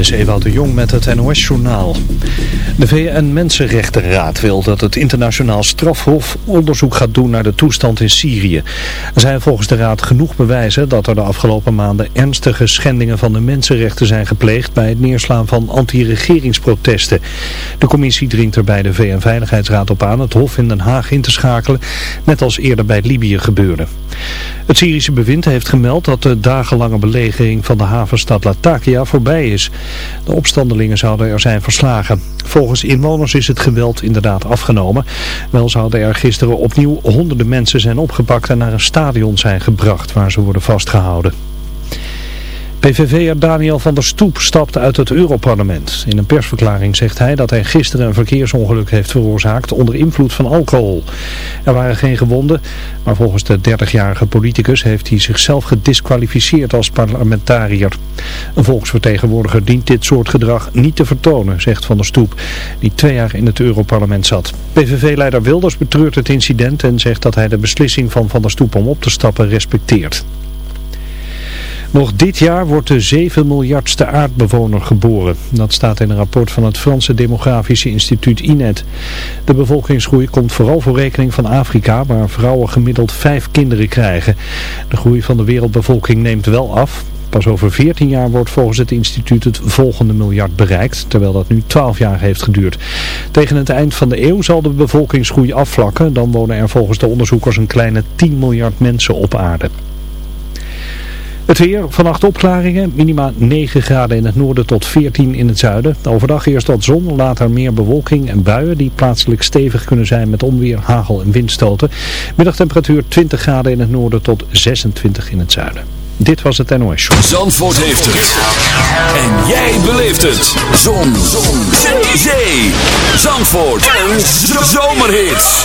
is Ewout de Jong met het NOS-journaal. De VN-Mensenrechtenraad wil dat het internationaal strafhof onderzoek gaat doen naar de toestand in Syrië. Er zijn volgens de raad genoeg bewijzen dat er de afgelopen maanden ernstige schendingen van de mensenrechten zijn gepleegd bij het neerslaan van anti-regeringsprotesten. De commissie dringt er bij de VN-veiligheidsraad op aan het hof in Den Haag in te schakelen, net als eerder bij Libië gebeurde. Het Syrische bewind heeft gemeld dat de dagenlange belegering van de havenstad Latakia voorbij is. De opstandelingen zouden er zijn verslagen. Volgens inwoners is het geweld inderdaad afgenomen. Wel zouden er gisteren opnieuw honderden mensen zijn opgepakt en naar een stadion zijn gebracht waar ze worden vastgehouden. PVV'er Daniel van der Stoep stapt uit het Europarlement. In een persverklaring zegt hij dat hij gisteren een verkeersongeluk heeft veroorzaakt onder invloed van alcohol. Er waren geen gewonden, maar volgens de 30-jarige politicus heeft hij zichzelf gedisqualificeerd als parlementariër. Een volksvertegenwoordiger dient dit soort gedrag niet te vertonen, zegt Van der Stoep, die twee jaar in het Europarlement zat. PVV-leider Wilders betreurt het incident en zegt dat hij de beslissing van Van der Stoep om op te stappen respecteert. Nog dit jaar wordt de 7 miljardste aardbewoner geboren. Dat staat in een rapport van het Franse Demografische Instituut INET. De bevolkingsgroei komt vooral voor rekening van Afrika, waar vrouwen gemiddeld vijf kinderen krijgen. De groei van de wereldbevolking neemt wel af. Pas over 14 jaar wordt volgens het instituut het volgende miljard bereikt, terwijl dat nu 12 jaar heeft geduurd. Tegen het eind van de eeuw zal de bevolkingsgroei afvlakken. Dan wonen er volgens de onderzoekers een kleine 10 miljard mensen op aarde. Het weer, vannacht opklaringen, minima 9 graden in het noorden tot 14 in het zuiden. Overdag eerst wat zon, later meer bewolking en buien die plaatselijk stevig kunnen zijn met onweer, hagel en windstoten. Middagtemperatuur 20 graden in het noorden tot 26 in het zuiden. Dit was het NOS Show. Zandvoort heeft het. En jij beleeft het. Zon. Zon. Zee. Zandvoort. En zomerhits.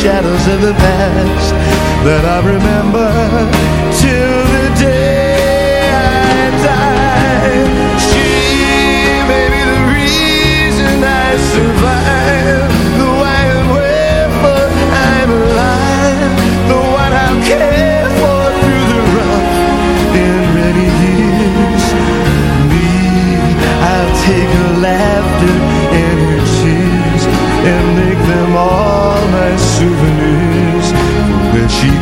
shadows of the past that I remember till the day I die. She may be the reason I survive.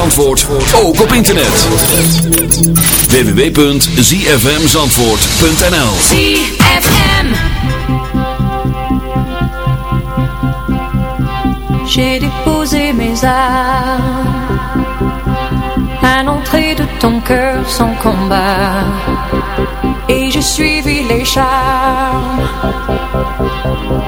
Zandvoort, ook op internet. www.zfmzandvoort.nl ZFM J'ai déposé mes armes à l'entrée de ton cœur sans combat. Et j'ai suivi les charmes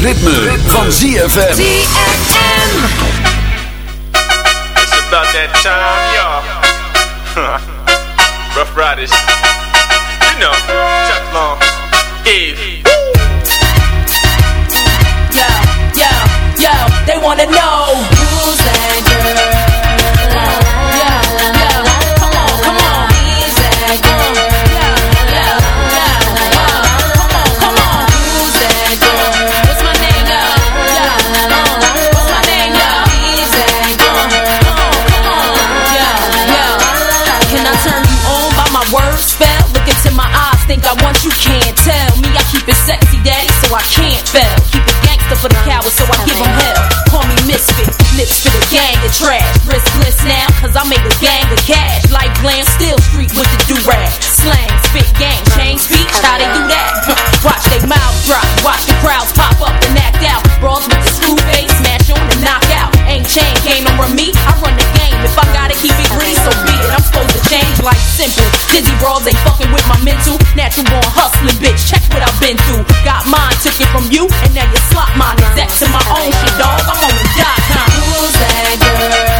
ZFM. ZFM. It's about that time, y'all. Rough Riders. You know, Chuck Long, Eve. Yo, yo, yo, they wanna know I can't fail. Keep it gangster for the cowards, so I give them hell. Call me misfit, lips for the gang of trash. Riskless now, cause I make a gang of cash. Like glam, still street with the do-rag. Slang, spit, gang, change speech, how they do that? watch they mouths drop, watch the crowds pop up and act out. Brawls with the screw face, smash on and knock out. Ain't chain, game run me, I run the game. If I gotta keep it green, so like simple. Dizzy brawls ain't fucking with my mental. Natural born hustling, bitch, check what I've been through. Got mine, took it from you, and now you slot mine. Exact to my own shit, dog. I'm on the dot com. Who's that girl?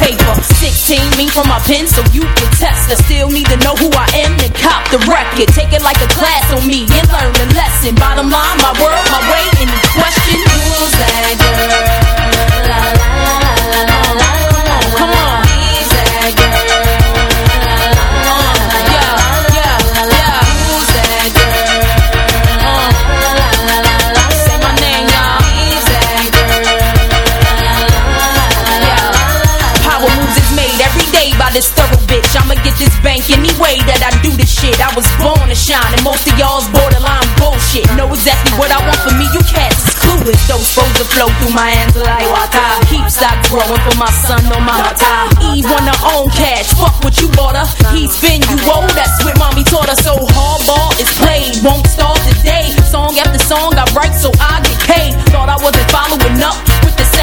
paper. 16, me from my pen, so you can test. I still need to know who I am and cop the record. Take it like a class on me and learn the lesson. Bottom line, my word, my way, and the shine, and most of y'all's borderline bullshit. Know exactly what I want for me, you cats is clueless. Those supposed to flow through my hands like water. Keep stock growing for my son on my mata. Eve her own cash, fuck what you bought her. He spin you old, that's what mommy taught her. So hardball is played, won't start today. Song after song I write so I get paid. Thought I wasn't following up with the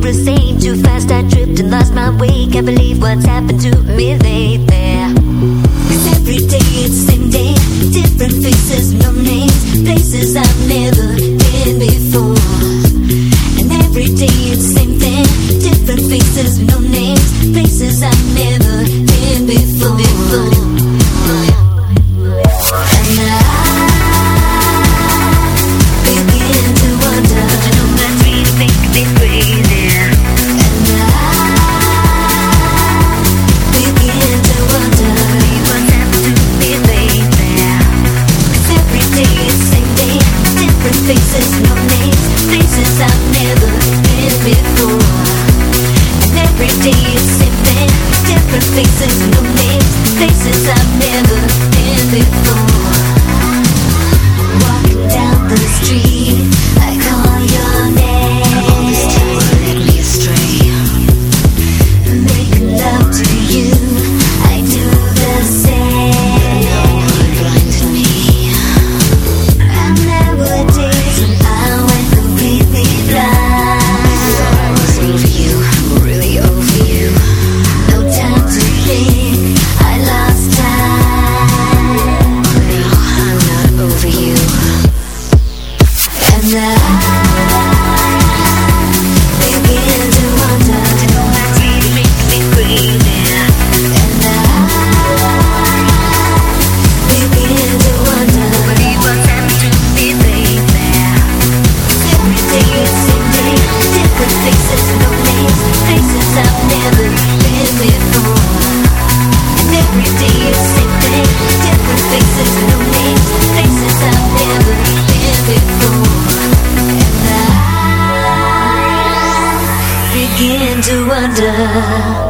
progress ain't too fast. I tripped and lost my way. Can't believe what's happened to me lately. Cause every day it's the same day. Different faces, no names. Places I've never been before. And every day it's the same thing. Different faces, no names. Places I've never been before. before. wonder